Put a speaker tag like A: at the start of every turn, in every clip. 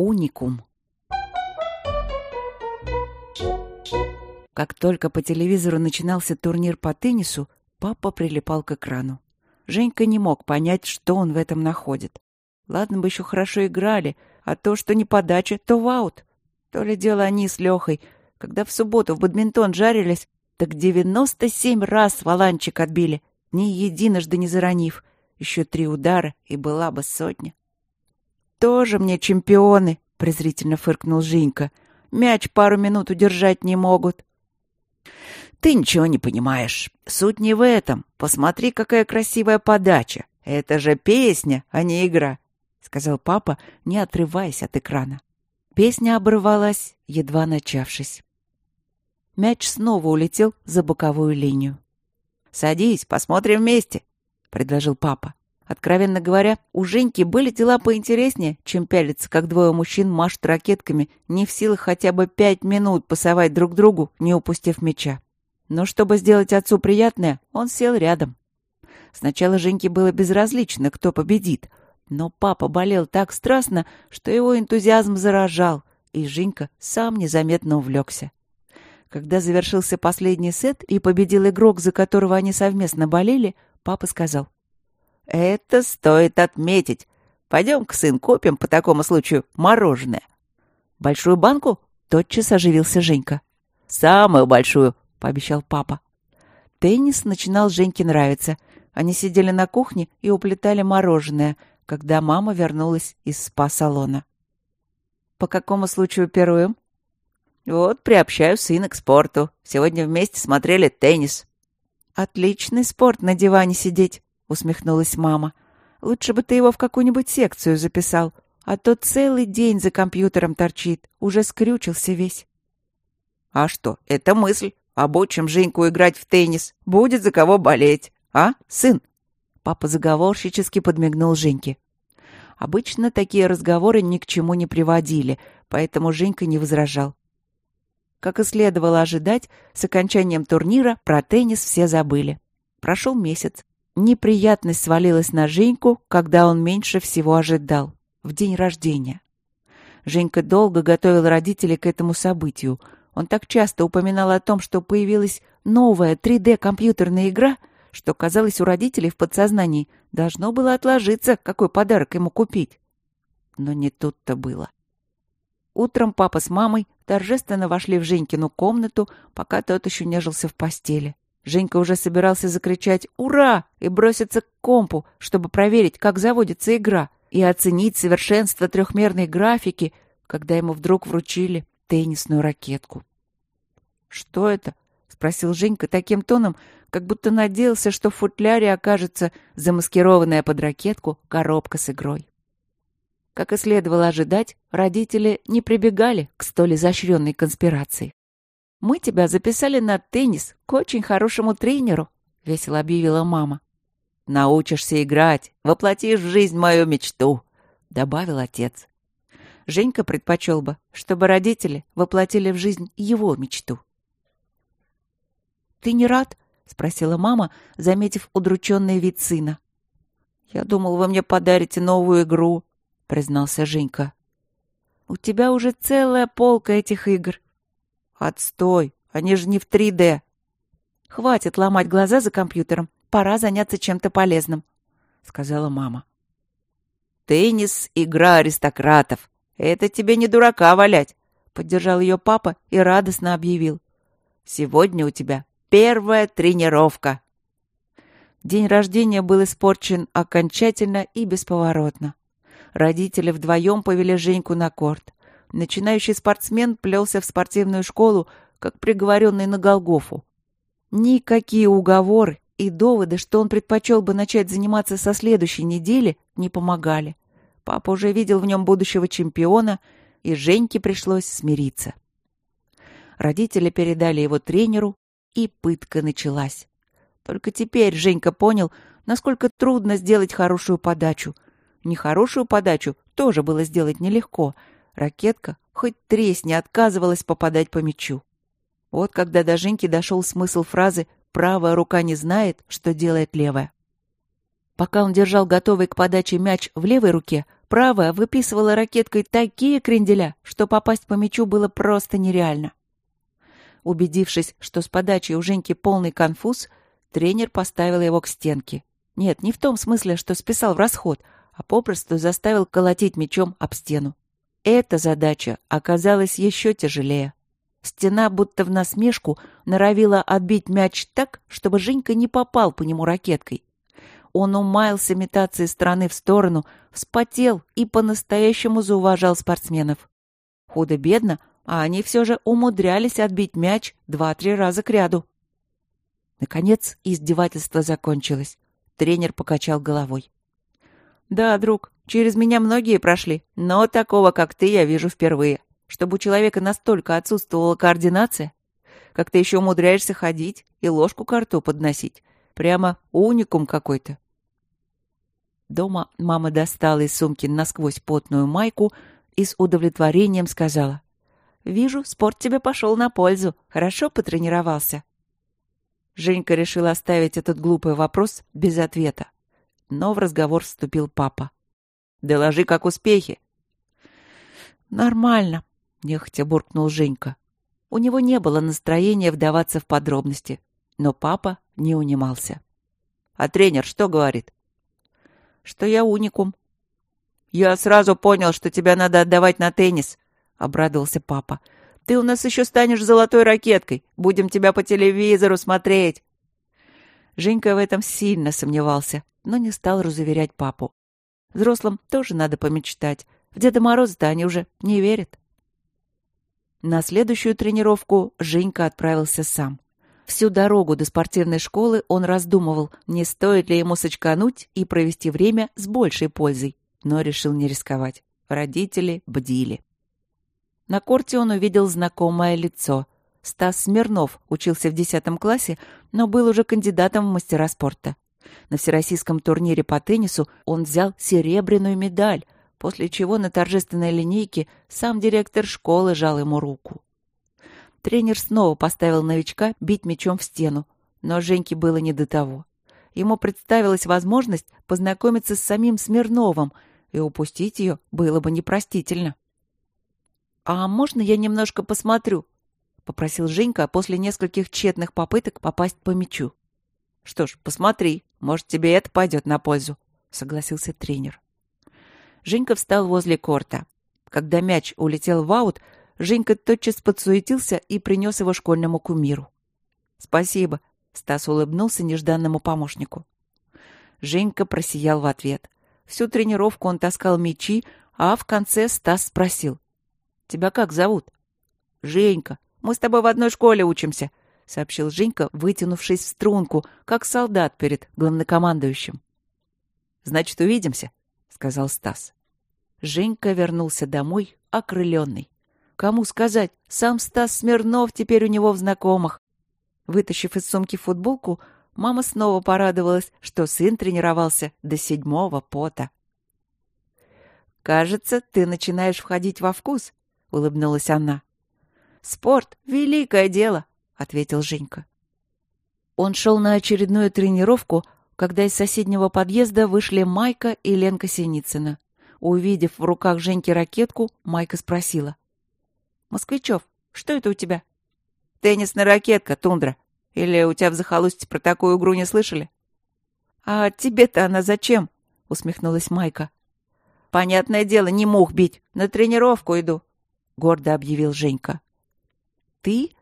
A: Уникум. Как только по телевизору начинался турнир по теннису, папа прилипал к экрану. Женька не мог понять, что он в этом находит. Ладно бы еще хорошо играли, а то, что не подача, то в аут. То ли дело они с Лехой, когда в субботу в бадминтон жарились, так девяносто семь раз валанчик отбили, ни единожды не заронив. Еще три удара, и была бы сотня. «Тоже мне чемпионы!» — презрительно фыркнул Женька. «Мяч пару минут удержать не могут». «Ты ничего не понимаешь. Суть не в этом. Посмотри, какая красивая подача. Это же песня, а не игра», — сказал папа, не отрываясь от экрана. Песня оборвалась, едва начавшись. Мяч снова улетел за боковую линию. «Садись, посмотрим вместе», — предложил папа. Откровенно говоря, у Женьки были дела поинтереснее, чем пялиться, как двое мужчин машут ракетками, не в силах хотя бы пять минут пасовать друг другу, не упустив мяча. Но чтобы сделать отцу приятное, он сел рядом. Сначала Женьке было безразлично, кто победит, но папа болел так страстно, что его энтузиазм заражал, и Женька сам незаметно увлекся. Когда завершился последний сет и победил игрок, за которого они совместно болели, папа сказал — это стоит отметить. Пойдем-ка, сын, купим по такому случаю мороженое. Большую банку? Тотчас оживился Женька. Самую большую, пообещал папа. Теннис начинал Женьке нравиться. Они сидели на кухне и уплетали мороженое, когда мама вернулась из спа-салона. «По какому случаю пируем?» «Вот, приобщаю сына к спорту. Сегодня вместе смотрели теннис». «Отличный спорт на диване сидеть усмехнулась мама. Лучше бы ты его в какую-нибудь секцию записал, а то целый день за компьютером торчит, уже скрючился весь. А что, это мысль. Обучим Женьку играть в теннис. Будет за кого болеть. А, сын? Папа заговорщически подмигнул Женьке. Обычно такие разговоры ни к чему не приводили, поэтому Женька не возражал. Как и следовало ожидать, с окончанием турнира про теннис все забыли. Прошел месяц. Неприятность свалилась на Женьку, когда он меньше всего ожидал. В день рождения. Женька долго готовил родителей к этому событию. Он так часто упоминал о том, что появилась новая 3D-компьютерная игра, что, казалось, у родителей в подсознании должно было отложиться, какой подарок ему купить. Но не тут-то было. Утром папа с мамой торжественно вошли в Женькину комнату, пока тот еще нежился в постели. Женька уже собирался закричать «Ура!» и броситься к компу, чтобы проверить, как заводится игра, и оценить совершенство трехмерной графики, когда ему вдруг вручили теннисную ракетку. «Что это?» — спросил Женька таким тоном, как будто надеялся, что в футляре окажется замаскированная под ракетку коробка с игрой. Как и следовало ожидать, родители не прибегали к столь изощренной конспирации. «Мы тебя записали на теннис к очень хорошему тренеру», — весело объявила мама. «Научишься играть, воплотишь в жизнь мою мечту», — добавил отец. Женька предпочел бы, чтобы родители воплотили в жизнь его мечту. «Ты не рад?» — спросила мама, заметив удрученный вид сына. «Я думал, вы мне подарите новую игру», — признался Женька. «У тебя уже целая полка этих игр», «Отстой! Они же не в 3D!» «Хватит ломать глаза за компьютером. Пора заняться чем-то полезным», — сказала мама. «Теннис — игра аристократов. Это тебе не дурака валять», — поддержал ее папа и радостно объявил. «Сегодня у тебя первая тренировка». День рождения был испорчен окончательно и бесповоротно. Родители вдвоем повели Женьку на корт. Начинающий спортсмен плелся в спортивную школу, как приговоренный на Голгофу. Никакие уговоры и доводы, что он предпочел бы начать заниматься со следующей недели, не помогали. Папа уже видел в нем будущего чемпиона, и Женьке пришлось смириться. Родители передали его тренеру, и пытка началась. Только теперь Женька понял, насколько трудно сделать хорошую подачу. Нехорошую подачу тоже было сделать нелегко — Ракетка, хоть тресни, отказывалась попадать по мячу. Вот когда до Женьки дошел смысл фразы «правая рука не знает, что делает левая». Пока он держал готовый к подаче мяч в левой руке, правая выписывала ракеткой такие кренделя, что попасть по мячу было просто нереально. Убедившись, что с подачей у Женьки полный конфуз, тренер поставил его к стенке. Нет, не в том смысле, что списал в расход, а попросту заставил колотить мячом об стену. Эта задача оказалась еще тяжелее. Стена, будто в насмешку, норовила отбить мяч так, чтобы Женька не попал по нему ракеткой. Он умаялся метаться из стороны в сторону, вспотел и по-настоящему зауважал спортсменов. Худо-бедно, а они все же умудрялись отбить мяч два-три раза к ряду. Наконец издевательство закончилось. Тренер покачал головой. «Да, друг, через меня многие прошли, но такого, как ты, я вижу впервые чтобы у человека настолько отсутствовала координация? Как ты еще умудряешься ходить и ложку к рту подносить? Прямо уникум какой-то. Дома мама достала из сумки насквозь потную майку и с удовлетворением сказала. «Вижу, спорт тебе пошел на пользу. Хорошо потренировался». Женька решил оставить этот глупый вопрос без ответа. Но в разговор вступил папа. «Доложи, как успехи». «Нормально», — нехотя буркнул Женька. У него не было настроения вдаваться в подробности, но папа не унимался. «А тренер что говорит?» «Что я уникум». «Я сразу понял, что тебя надо отдавать на теннис», — обрадовался папа. «Ты у нас еще станешь золотой ракеткой. Будем тебя по телевизору смотреть». Женька в этом сильно сомневался, но не стал разуверять папу. Взрослым тоже надо помечтать. В Деда Мороза-то они уже не верят. На следующую тренировку Женька отправился сам. Всю дорогу до спортивной школы он раздумывал, не стоит ли ему сочкануть и провести время с большей пользой, но решил не рисковать. Родители бдили. На корте он увидел знакомое лицо. Стас Смирнов учился в 10 классе, но был уже кандидатом в мастера спорта. На всероссийском турнире по теннису он взял серебряную медаль — после чего на торжественной линейке сам директор школы жал ему руку. Тренер снова поставил новичка бить мячом в стену, но Женьке было не до того. Ему представилась возможность познакомиться с самим Смирновым, и упустить ее было бы непростительно. «А можно я немножко посмотрю?» — попросил Женька после нескольких тщетных попыток попасть по мячу. «Что ж, посмотри, может, тебе это пойдет на пользу», — согласился тренер. Женька встал возле корта. Когда мяч улетел в аут, Женька тотчас подсуетился и принес его школьному кумиру. «Спасибо», — Стас улыбнулся нежданному помощнику. Женька просиял в ответ. Всю тренировку он таскал мячи, а в конце Стас спросил. «Тебя как зовут?» «Женька. Мы с тобой в одной школе учимся», — сообщил Женька, вытянувшись в струнку, как солдат перед главнокомандующим. «Значит, увидимся», сказал Стас. Женька вернулся домой, окрыленный. Кому сказать, сам Стас Смирнов теперь у него в знакомых. Вытащив из сумки футболку, мама снова порадовалась, что сын тренировался до седьмого пота. «Кажется, ты начинаешь входить во вкус», — улыбнулась она. «Спорт — великое дело», — ответил Женька. Он шел на очередную тренировку, когда из соседнего подъезда вышли Майка и Ленка Синицына. Увидев в руках Женьки ракетку, Майка спросила. «Москвичев, что это у тебя?» «Теннисная ракетка, Тундра. Или у тебя в захолустье про такую игру не слышали?» «А тебе-то она зачем?» — усмехнулась Майка. «Понятное дело, не мух бить. На тренировку иду», — гордо объявил Женька. «Ты?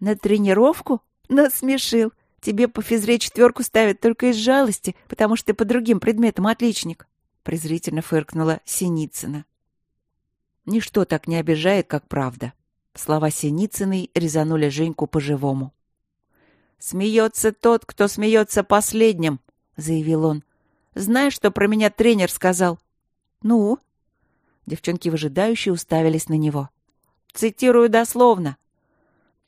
A: На тренировку? Насмешил. Тебе по физре четверку ставят только из жалости, потому что ты по другим предметам отличник», — презрительно фыркнула Синицына. Ничто так не обижает, как правда. Слова Синицыной резанули Женьку по-живому. «Смеется тот, кто смеется последним», — заявил он. «Знаешь, что про меня тренер сказал?» «Ну?» Девчонки выжидающие уставились на него. «Цитирую дословно.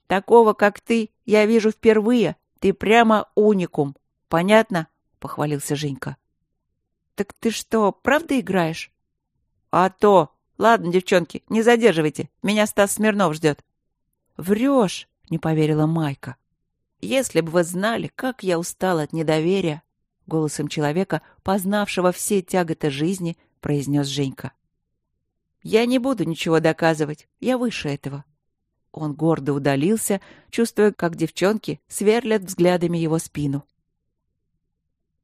A: Такого, как ты, я вижу впервые, ты прямо уникум. Понятно? Похвалился Женька. Так ты что, правда играешь? А то. Ладно, девчонки, не задерживайте. Меня Стас Смирнов ждет. Врешь, не поверила Майка. Если бы вы знали, как я устала от недоверия, голосом человека, познавшего все тяготы жизни, произнес Женька. Я не буду ничего доказывать. Я выше этого. Он гордо удалился, чувствуя, как девчонки сверлят взглядами его спину.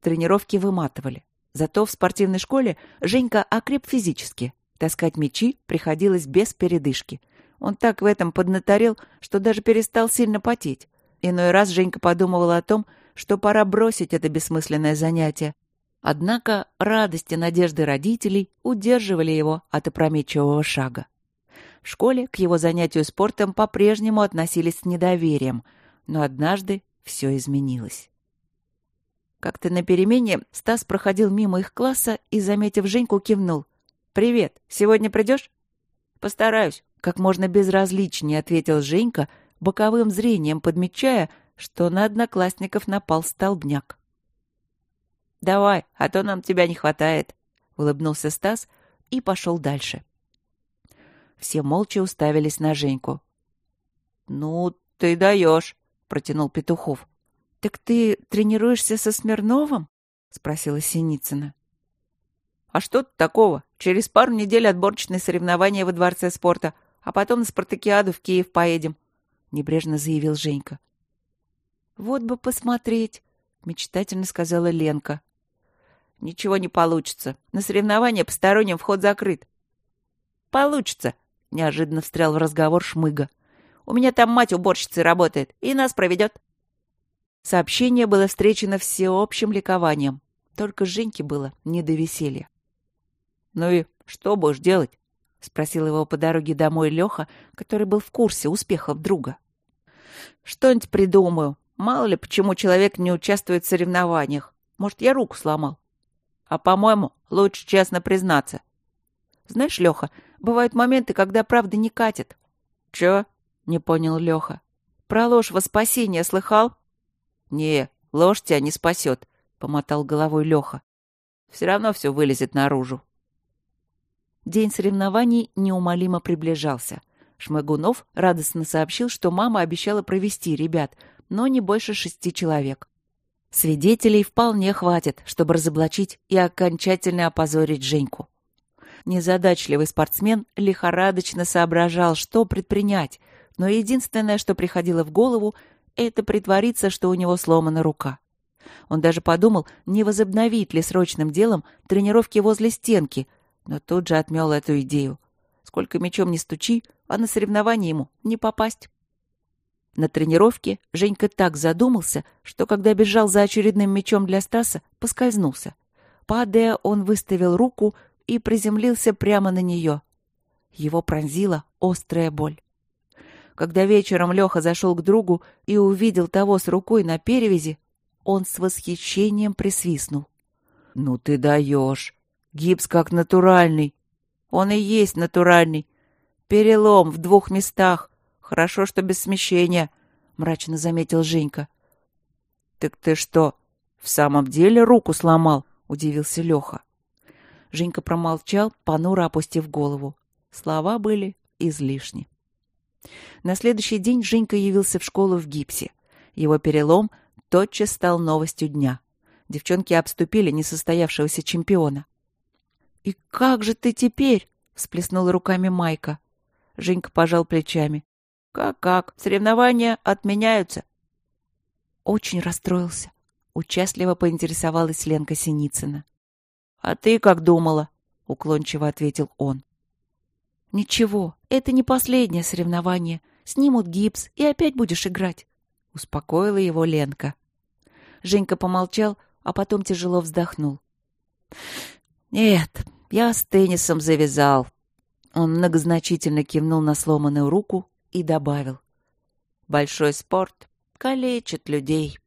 A: Тренировки выматывали. Зато в спортивной школе Женька окреп физически. Таскать мячи приходилось без передышки. Он так в этом поднаторел, что даже перестал сильно потеть. Иной раз Женька подумывала о том, что пора бросить это бессмысленное занятие. Однако радость и надежды родителей удерживали его от опрометчивого шага. В школе к его занятию спортом по-прежнему относились с недоверием, но однажды все изменилось. Как-то на перемене Стас проходил мимо их класса и, заметив Женьку, кивнул. «Привет, сегодня придешь?» «Постараюсь», — как можно безразличнее ответил Женька, боковым зрением подмечая, что на одноклассников напал столбняк. «Давай, а то нам тебя не хватает», — улыбнулся Стас и пошел дальше. Все молча уставились на Женьку. «Ну, ты даешь», — протянул Петухов. «Так ты тренируешься со Смирновым?» — спросила Синицына. «А что тут такого? Через пару недель отборочные соревнования во Дворце спорта, а потом на спартакиаду в Киев поедем», — небрежно заявил Женька. «Вот бы посмотреть», — мечтательно сказала Ленка. «Ничего не получится. На соревнования посторонним вход закрыт». «Получится», — неожиданно встрял в разговор Шмыга. «У меня там мать уборщицей работает и нас проведет». Сообщение было встречено всеобщим ликованием. Только Женьке было не до веселья. «Ну и что будешь делать?» — спросил его по дороге домой Леха, который был в курсе успехов друга. «Что-нибудь придумаю. Мало ли, почему человек не участвует в соревнованиях. Может, я руку сломал. А, по-моему, лучше честно признаться. Знаешь, Леха, бывают моменты, когда правда не катит. Чё? Не понял Леха. Про ложь во спасение слыхал? Не, ложь тебя не спасет, помотал головой Леха. Все равно все вылезет наружу. День соревнований неумолимо приближался. Шмыгунов радостно сообщил, что мама обещала провести ребят, но не больше шести человек. Свидетелей вполне хватит, чтобы разоблачить и окончательно опозорить Женьку. Незадачливый спортсмен лихорадочно соображал, что предпринять, но единственное, что приходило в голову, это притвориться, что у него сломана рука. Он даже подумал, не возобновить ли срочным делом тренировки возле стенки, но тут же отмел эту идею. Сколько мечом не стучи, а на соревнования ему не попасть. На тренировке Женька так задумался, что когда бежал за очередным мечом для Стаса, поскользнулся. Падая, он выставил руку и приземлился прямо на нее. Его пронзила острая боль. Когда вечером Леха зашел к другу и увидел того с рукой на перевязи, он с восхищением присвистнул. «Ну ты даешь! Гипс как натуральный! Он и есть натуральный! Перелом в двух местах, Хорошо, что без смещения, — мрачно заметил Женька. — Так ты что, в самом деле руку сломал? — удивился Леха. Женька промолчал, понуро опустив голову. Слова были излишни. На следующий день Женька явился в школу в гипсе. Его перелом тотчас стал новостью дня. Девчонки обступили несостоявшегося чемпиона. «И как же ты теперь?» — всплеснула руками Майка. Женька пожал плечами. Как-как? Соревнования отменяются. Очень расстроился. Участливо поинтересовалась Ленка Синицына. А ты как думала? Уклончиво ответил он. Ничего, это не последнее соревнование. Снимут гипс, и опять будешь играть. Успокоила его Ленка. Женька помолчал, а потом тяжело вздохнул. «Нет, я с теннисом завязал». Он многозначительно кивнул на сломанную руку и добавил. «Большой спорт калечит людей».